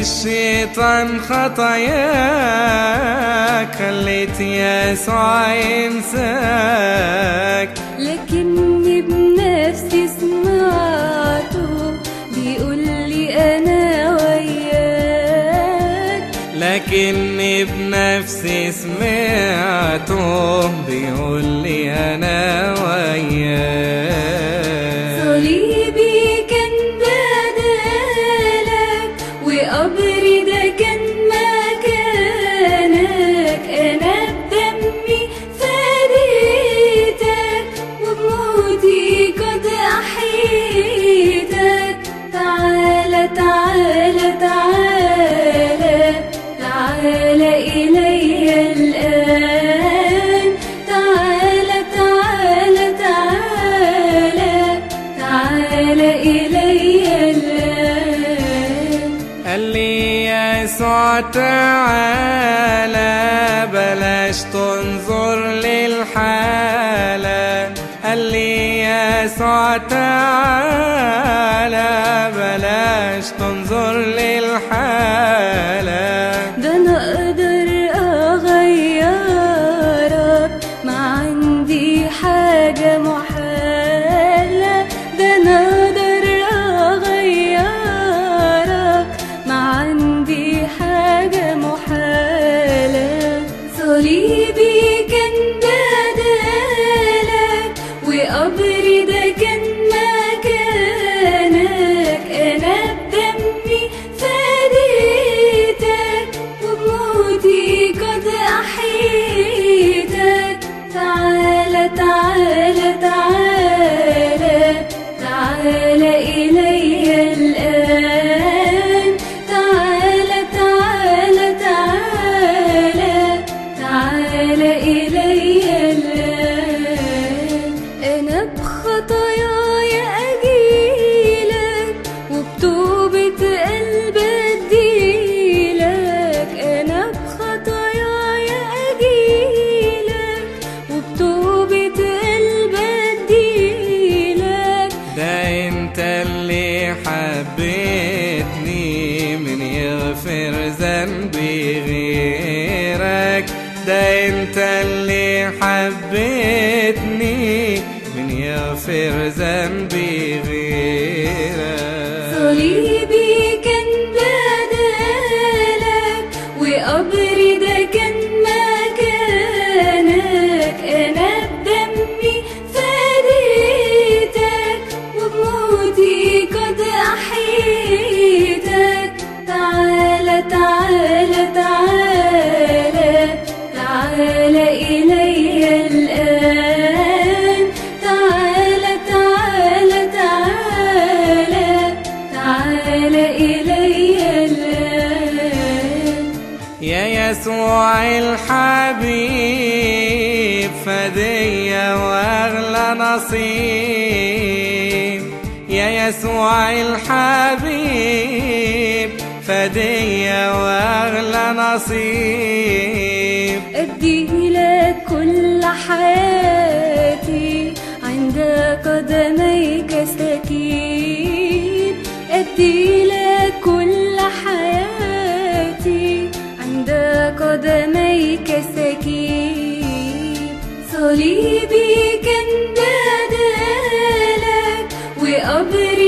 الشيطان خطاياك خليت يسوع ينساك. لكني بنفسي سمعته بيقول لي أنا وياك. لكني بنفسي سمعته अब يسوع تعالى بلاش تنظر للحالة. قال لي يسوع تعالى بلاش صليبي كان من يغفر ذنبي غيرك. ده انت اللي حبيتني من يغفر ذنبي غيرك. صليبي يا يسوع الحبيب فدية وأغلى نصيب. يا يسوع الحبيب فدية وأغلى نصيب. أدي لك كل حياتي عند قدميك سكين صليبي كان بدالك وقبري ده